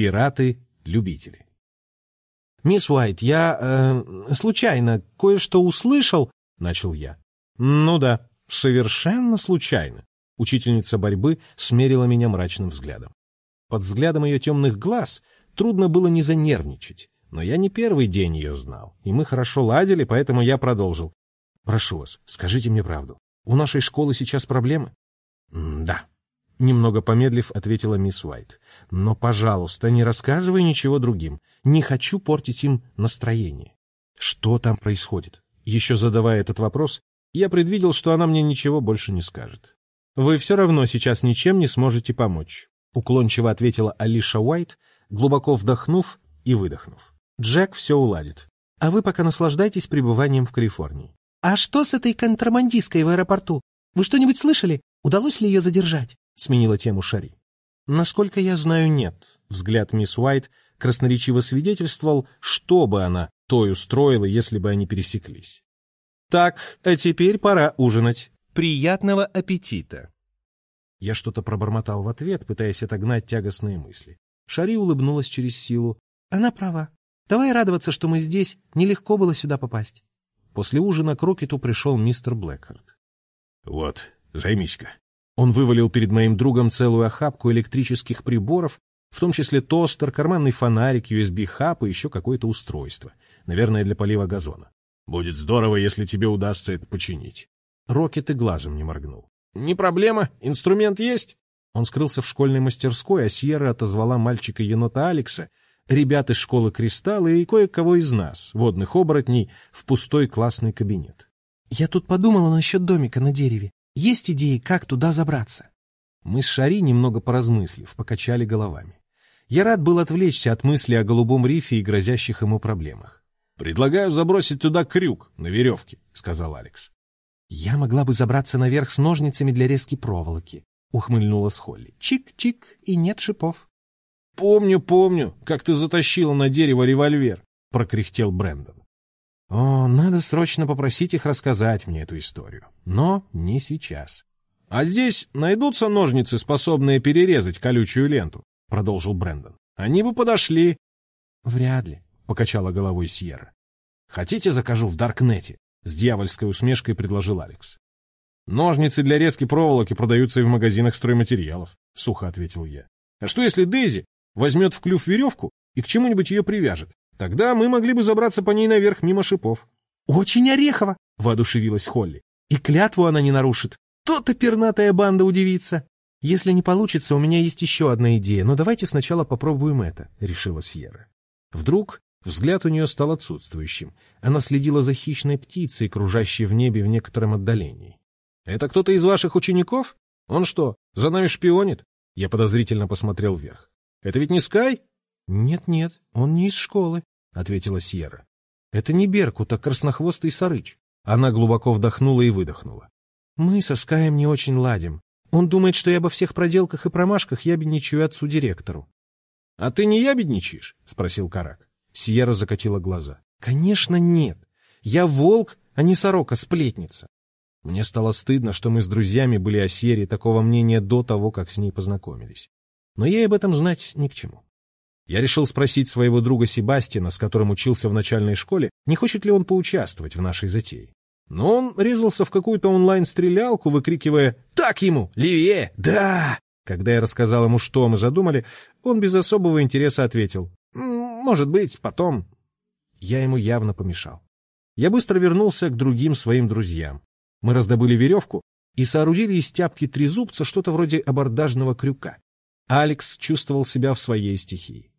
Пираты-любители. «Мисс Уайт, я э, случайно кое-что услышал», — начал я. «Ну да, совершенно случайно». Учительница борьбы смерила меня мрачным взглядом. Под взглядом ее темных глаз трудно было не занервничать, но я не первый день ее знал, и мы хорошо ладили, поэтому я продолжил. «Прошу вас, скажите мне правду. У нашей школы сейчас проблемы?» «Да», Немного помедлив, ответила мисс Уайт. «Но, пожалуйста, не рассказывай ничего другим. Не хочу портить им настроение». «Что там происходит?» Еще задавая этот вопрос, я предвидел, что она мне ничего больше не скажет. «Вы все равно сейчас ничем не сможете помочь», — уклончиво ответила Алиша Уайт, глубоко вдохнув и выдохнув. «Джек все уладит. А вы пока наслаждайтесь пребыванием в Калифорнии». «А что с этой контрабандисткой в аэропорту? Вы что-нибудь слышали? Удалось ли ее задержать?» Сменила тему Шари. Насколько я знаю, нет. Взгляд мисс Уайт красноречиво свидетельствовал, что бы она той устроила, если бы они пересеклись. Так, а теперь пора ужинать. Приятного аппетита. Я что-то пробормотал в ответ, пытаясь отогнать тягостные мысли. Шари улыбнулась через силу. Она права. Давай радоваться, что мы здесь. Нелегко было сюда попасть. После ужина к Рокету пришел мистер Блэкхард. — Вот, займись-ка. Он вывалил перед моим другом целую охапку электрических приборов, в том числе тостер, карманный фонарик, USB-хаб и еще какое-то устройство, наверное, для полива газона. «Будет здорово, если тебе удастся это починить». Рокет и глазом не моргнул. «Не проблема, инструмент есть». Он скрылся в школьной мастерской, а Сьерра отозвала мальчика-енота Алекса, ребят из школы «Кристалл» и кое-кого из нас, водных оборотней, в пустой классный кабинет. «Я тут подумала насчет домика на дереве. Есть идеи, как туда забраться?» Мы с Шари, немного поразмыслив, покачали головами. Я рад был отвлечься от мысли о голубом рифе и грозящих ему проблемах. «Предлагаю забросить туда крюк на веревке», — сказал Алекс. «Я могла бы забраться наверх с ножницами для резки проволоки», — ухмыльнулась Холли. «Чик-чик, и нет шипов». «Помню, помню, как ты затащила на дерево револьвер», — прокряхтел Брэндон. О, надо срочно попросить их рассказать мне эту историю. Но не сейчас. — А здесь найдутся ножницы, способные перерезать колючую ленту, — продолжил Брэндон. — Они бы подошли. — Вряд ли, — покачала головой Сьерра. — Хотите, закажу в Даркнете? — с дьявольской усмешкой предложил Алекс. — Ножницы для резки проволоки продаются и в магазинах стройматериалов, — сухо ответил я. — А что, если Дейзи возьмет в клюв веревку и к чему-нибудь ее привяжет? Тогда мы могли бы забраться по ней наверх мимо шипов. — Очень орехово! — воодушевилась Холли. — И клятву она не нарушит. То-то пернатая банда удивится. Если не получится, у меня есть еще одна идея, но давайте сначала попробуем это, — решила Сьерра. Вдруг взгляд у нее стал отсутствующим. Она следила за хищной птицей, кружащей в небе в некотором отдалении. — Это кто-то из ваших учеников? Он что, за нами шпионит? Я подозрительно посмотрел вверх. — Это ведь не Скай? «Нет-нет, он не из школы», — ответила Сьерра. «Это не Беркут, а краснохвостый сарыч». Она глубоко вдохнула и выдохнула. «Мы со Скаем не очень ладим. Он думает, что я обо всех проделках и промашках ябедничаю отцу-директору». «А ты не ябедничаешь?» — спросил Карак. Сьерра закатила глаза. «Конечно нет. Я волк, а не сорока-сплетница». Мне стало стыдно, что мы с друзьями были о Сьерре такого мнения до того, как с ней познакомились. Но ей об этом знать ни к чему. Я решил спросить своего друга Себастина, с которым учился в начальной школе, не хочет ли он поучаствовать в нашей затее. Но он резался в какую-то онлайн-стрелялку, выкрикивая «Так ему! Левее! Да!» Когда я рассказал ему, что мы задумали, он без особого интереса ответил «Может быть, потом». Я ему явно помешал. Я быстро вернулся к другим своим друзьям. Мы раздобыли веревку и соорудили из тяпки трезубца что-то вроде абордажного крюка. Алекс чувствовал себя в своей стихии.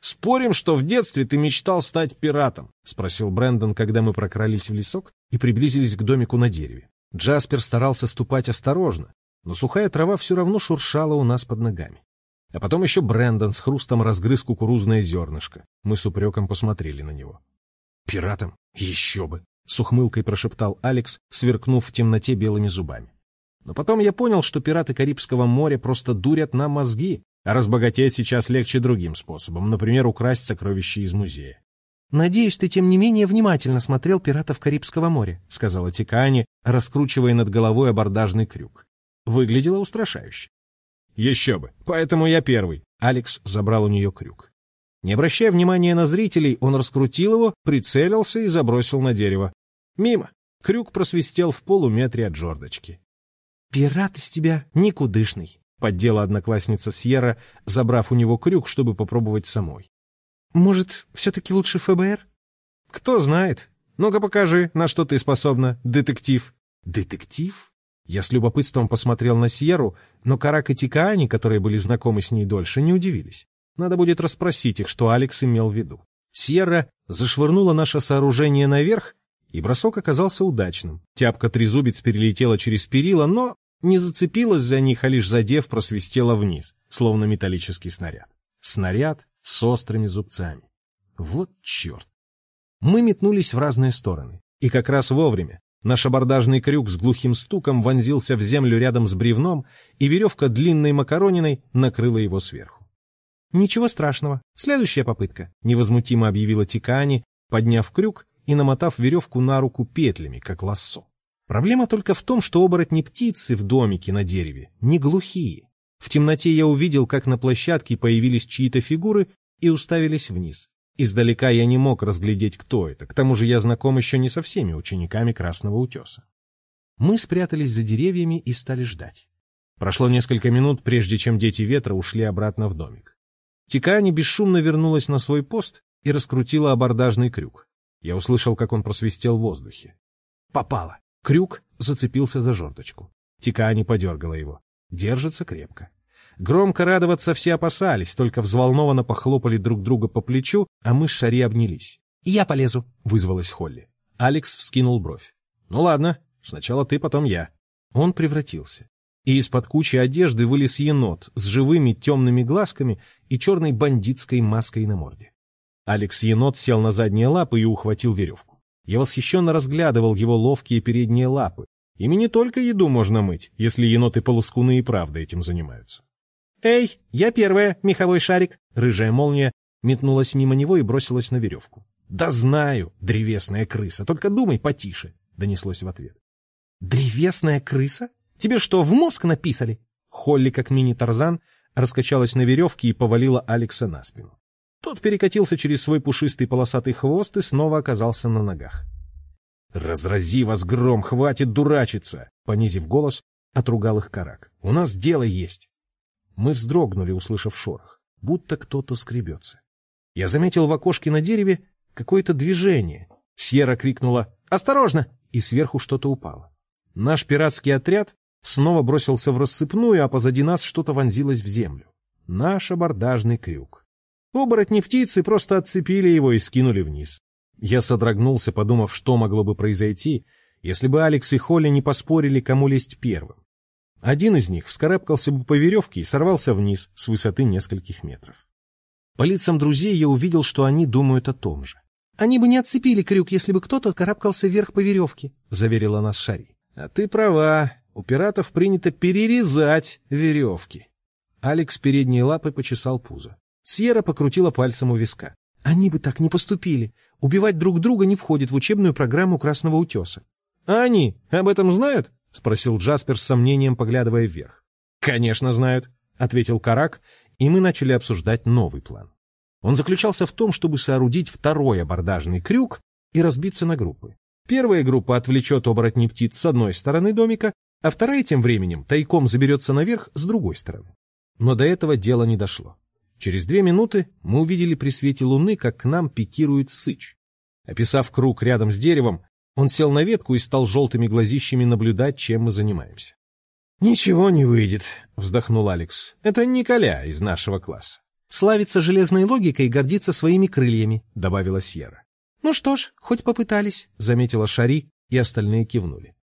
«Спорим, что в детстве ты мечтал стать пиратом?» — спросил Брэндон, когда мы прокрались в лесок и приблизились к домику на дереве. Джаспер старался ступать осторожно, но сухая трава все равно шуршала у нас под ногами. А потом еще Брэндон с хрустом разгрыз кукурузное зернышко. Мы с упреком посмотрели на него. «Пиратом? Еще бы!» — с ухмылкой прошептал Алекс, сверкнув в темноте белыми зубами. Но потом я понял, что пираты Карибского моря просто дурят нам мозги, а разбогатеть сейчас легче другим способом, например, украсть сокровища из музея. «Надеюсь, ты, тем не менее, внимательно смотрел «Пиратов Карибского моря», — сказала Тикани, раскручивая над головой абордажный крюк. Выглядело устрашающе. «Еще бы, поэтому я первый», Алекс забрал у нее крюк. Не обращая внимания на зрителей, он раскрутил его, прицелился и забросил на дерево. Мимо. Крюк просвистел в полуметре от жердочки. «Пират из тебя никудышный», — поддела одноклассница Сьерра, забрав у него крюк, чтобы попробовать самой. «Может, все-таки лучше ФБР?» «Кто знает. Ну-ка покажи, на что ты способна, детектив». «Детектив?» Я с любопытством посмотрел на Сьерру, но Карак и Тикаани, которые были знакомы с ней дольше, не удивились. Надо будет расспросить их, что Алекс имел в виду. Сьерра зашвырнула наше сооружение наверх, и бросок оказался удачным. Тяпка-трезубец перелетела через перила, но не зацепилась за них, а лишь задев, просвистела вниз, словно металлический снаряд. Снаряд с острыми зубцами. Вот черт! Мы метнулись в разные стороны. И как раз вовремя. Наш абордажный крюк с глухим стуком вонзился в землю рядом с бревном, и веревка длинной макарониной накрыла его сверху. «Ничего страшного. Следующая попытка», — невозмутимо объявила Тикани, подняв крюк и намотав веревку на руку петлями, как лассо. Проблема только в том, что оборотни птицы в домике на дереве не глухие. В темноте я увидел, как на площадке появились чьи-то фигуры и уставились вниз. Издалека я не мог разглядеть, кто это, к тому же я знаком еще не со всеми учениками Красного Утеса. Мы спрятались за деревьями и стали ждать. Прошло несколько минут, прежде чем дети ветра ушли обратно в домик. Тикани бесшумно вернулась на свой пост и раскрутила абордажный крюк. Я услышал, как он просвистел в воздухе. Попало. Крюк зацепился за жердочку. Тикани подергала его. Держится крепко. Громко радоваться все опасались, только взволнованно похлопали друг друга по плечу, а мы с Шари обнялись. «Я полезу», — вызвалась Холли. Алекс вскинул бровь. «Ну ладно, сначала ты, потом я». Он превратился. И из-под кучи одежды вылез енот с живыми темными глазками и черной бандитской маской на морде. Алекс-енот сел на задние лапы и ухватил веревку. Я восхищенно разглядывал его ловкие передние лапы. Ими не только еду можно мыть, если еноты-полоскуны и правда этим занимаются. «Эй, я первая, меховой шарик!» Рыжая молния метнулась мимо него и бросилась на веревку. «Да знаю, древесная крыса, только думай потише!» Донеслось в ответ. «Древесная крыса? Тебе что, в мозг написали?» Холли, как мини-тарзан, раскачалась на веревке и повалила Алекса на спину. Тот перекатился через свой пушистый полосатый хвост и снова оказался на ногах. «Разрази вас гром, хватит дурачиться!» Понизив голос, отругал их карак. «У нас дело есть!» Мы вздрогнули, услышав шорох, будто кто-то скребется. Я заметил в окошке на дереве какое-то движение. Сьерра крикнула «Осторожно!» и сверху что-то упало. Наш пиратский отряд снова бросился в рассыпную, а позади нас что-то вонзилось в землю. Наш абордажный крюк. Оборотни птицы просто отцепили его и скинули вниз. Я содрогнулся, подумав, что могло бы произойти, если бы Алекс и Холли не поспорили, кому лезть первым. Один из них вскарабкался бы по веревке и сорвался вниз с высоты нескольких метров. По лицам друзей я увидел, что они думают о том же. «Они бы не отцепили крюк, если бы кто-то карабкался вверх по веревке», — заверила нас Шари. «А ты права. У пиратов принято перерезать веревки». Алекс передней лапой почесал пузо. Сьерра покрутила пальцем у виска. «Они бы так не поступили. Убивать друг друга не входит в учебную программу Красного Утеса». «А они об этом знают?» — спросил Джаспер с сомнением, поглядывая вверх. «Конечно знают», — ответил Карак, и мы начали обсуждать новый план. Он заключался в том, чтобы соорудить второй абордажный крюк и разбиться на группы. Первая группа отвлечет оборотней птиц с одной стороны домика, а вторая тем временем тайком заберется наверх с другой стороны. Но до этого дело не дошло. Через две минуты мы увидели при свете луны, как к нам пикирует сыч. Описав круг рядом с деревом, он сел на ветку и стал желтыми глазищами наблюдать, чем мы занимаемся. «Ничего не выйдет», — вздохнул Алекс. «Это Николя из нашего класса». «Славится железной логикой и гордится своими крыльями», — добавила Сьерра. «Ну что ж, хоть попытались», — заметила Шари, и остальные кивнули.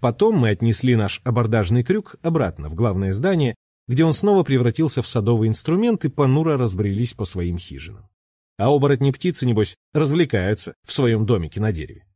Потом мы отнесли наш абордажный крюк обратно в главное здание, где он снова превратился в садовый инструмент и понуро разбрелись по своим хижинам. А оборотни птицы, небось, развлекаются в своем домике на дереве.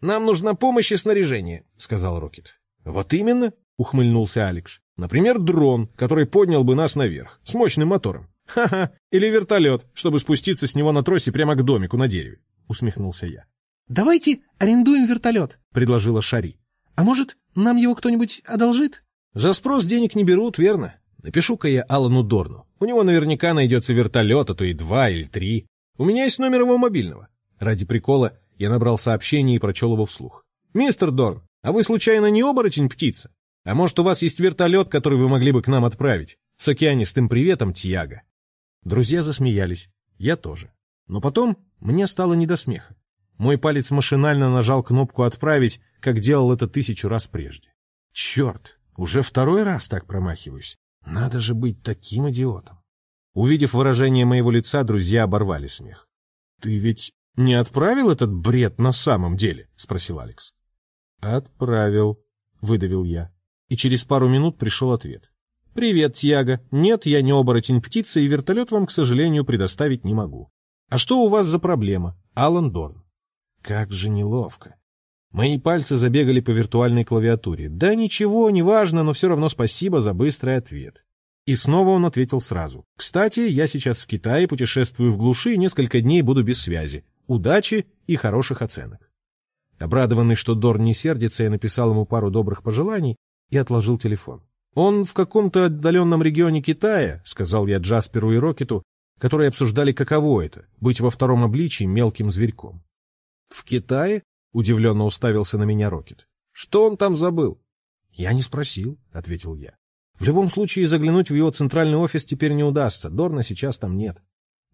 «Нам нужна помощь и снаряжение», — сказал Рокет. «Вот именно», — ухмыльнулся Алекс. «Например, дрон, который поднял бы нас наверх, с мощным мотором. Ха-ха, или вертолет, чтобы спуститься с него на тросе прямо к домику на дереве», — усмехнулся я. «Давайте арендуем вертолет», — предложила Шари. «А может, нам его кто-нибудь одолжит?» «За спрос денег не берут, верно? Напишу-ка я Алану Дорну. У него наверняка найдется вертолет, а то и два или три. У меня есть номер его мобильного. Ради прикола я набрал сообщение и прочел его вслух. «Мистер Дорн, а вы случайно не оборотень-птица? А может, у вас есть вертолет, который вы могли бы к нам отправить? С океанистым приветом, Тиаго». Друзья засмеялись. Я тоже. Но потом мне стало не до смеха. Мой палец машинально нажал кнопку «Отправить», как делал это тысячу раз прежде. Черт, уже второй раз так промахиваюсь. Надо же быть таким идиотом. Увидев выражение моего лица, друзья оборвали смех. «Ты ведь не отправил этот бред на самом деле?» — спросил Алекс. «Отправил», — выдавил я. И через пару минут пришел ответ. «Привет, Тьяго. Нет, я не оборотень птицы, и вертолет вам, к сожалению, предоставить не могу. А что у вас за проблема? Алан Дорн». Как же неловко. Мои пальцы забегали по виртуальной клавиатуре. Да ничего, неважно, но все равно спасибо за быстрый ответ. И снова он ответил сразу. «Кстати, я сейчас в Китае, путешествую в глуши несколько дней буду без связи. Удачи и хороших оценок». Обрадованный, что Дорн не сердится, я написал ему пару добрых пожеланий и отложил телефон. «Он в каком-то отдаленном регионе Китая», — сказал я Джасперу и Рокету, которые обсуждали, каково это — быть во втором обличии мелким зверьком. «В Китае?» — удивленно уставился на меня Рокет. «Что он там забыл?» «Я не спросил», — ответил я. «В любом случае заглянуть в его центральный офис теперь не удастся, Дорна сейчас там нет».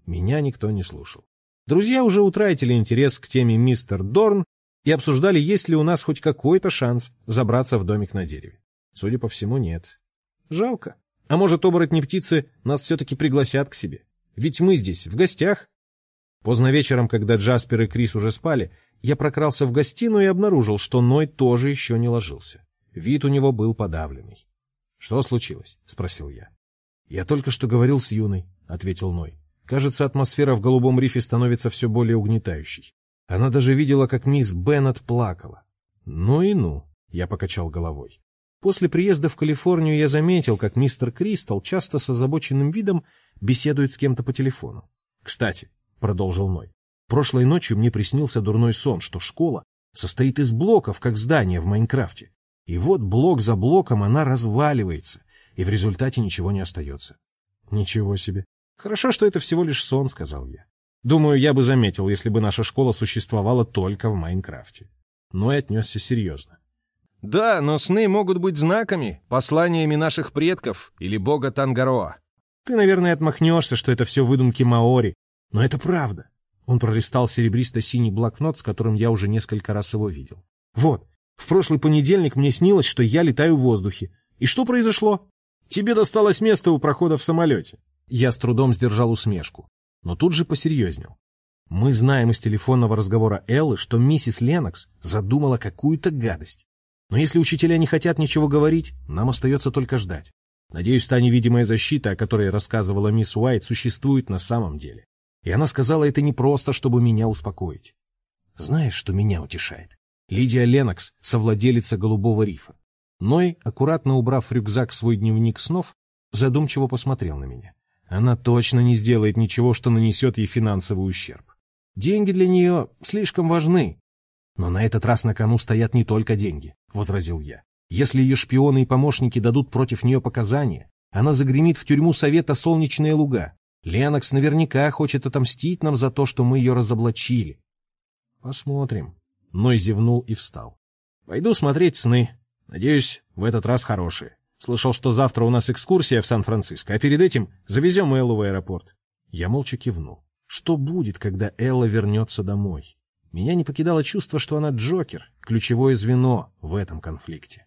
Меня никто не слушал. Друзья уже утратили интерес к теме «Мистер Дорн» и обсуждали, есть ли у нас хоть какой-то шанс забраться в домик на дереве. Судя по всему, нет. Жалко. А может, оборотни птицы нас все-таки пригласят к себе? Ведь мы здесь, в гостях. Поздно вечером, когда Джаспер и Крис уже спали, я прокрался в гостиную и обнаружил, что Ной тоже еще не ложился. Вид у него был подавленный. — Что случилось? — спросил я. — Я только что говорил с Юной, — ответил Ной. Кажется, атмосфера в голубом рифе становится все более угнетающей. Она даже видела, как мисс Беннет плакала. Ну и ну, я покачал головой. После приезда в Калифорнию я заметил, как мистер Кристал часто с озабоченным видом беседует с кем-то по телефону. Кстати, — продолжил Ной. «Прошлой ночью мне приснился дурной сон, что школа состоит из блоков, как здание в Майнкрафте. И вот блок за блоком она разваливается, и в результате ничего не остается». «Ничего себе! Хорошо, что это всего лишь сон», — сказал я. «Думаю, я бы заметил, если бы наша школа существовала только в Майнкрафте». Ной отнесся серьезно. «Да, но сны могут быть знаками, посланиями наших предков или бога Тангароа. Ты, наверное, отмахнешься, что это все выдумки Маори, но это правда. Он пролистал серебристо-синий блокнот, с которым я уже несколько раз его видел. Вот, в прошлый понедельник мне снилось, что я летаю в воздухе. И что произошло? Тебе досталось место у прохода в самолете. Я с трудом сдержал усмешку, но тут же посерьезнел. Мы знаем из телефонного разговора Эллы, что миссис Ленокс задумала какую-то гадость. Но если учителя не хотят ничего говорить, нам остается только ждать. Надеюсь, та невидимая защита, о которой рассказывала мисс Уайт, существует на самом деле. И она сказала это не просто, чтобы меня успокоить. Знаешь, что меня утешает? Лидия Ленокс, совладелица «Голубого рифа». Ной, аккуратно убрав рюкзак свой дневник снов, задумчиво посмотрел на меня. Она точно не сделает ничего, что нанесет ей финансовый ущерб. Деньги для нее слишком важны. Но на этот раз на кону стоят не только деньги, — возразил я. Если ее шпионы и помощники дадут против нее показания, она загремит в тюрьму Совета Солнечные Луга. Ленокс наверняка хочет отомстить нам за то, что мы ее разоблачили. Посмотрим. Ной зевнул и встал. Пойду смотреть сны. Надеюсь, в этот раз хорошие. Слышал, что завтра у нас экскурсия в Сан-Франциско, а перед этим завезем Эллу в аэропорт. Я молча кивнул. Что будет, когда Элла вернется домой? Меня не покидало чувство, что она Джокер, ключевое звено в этом конфликте.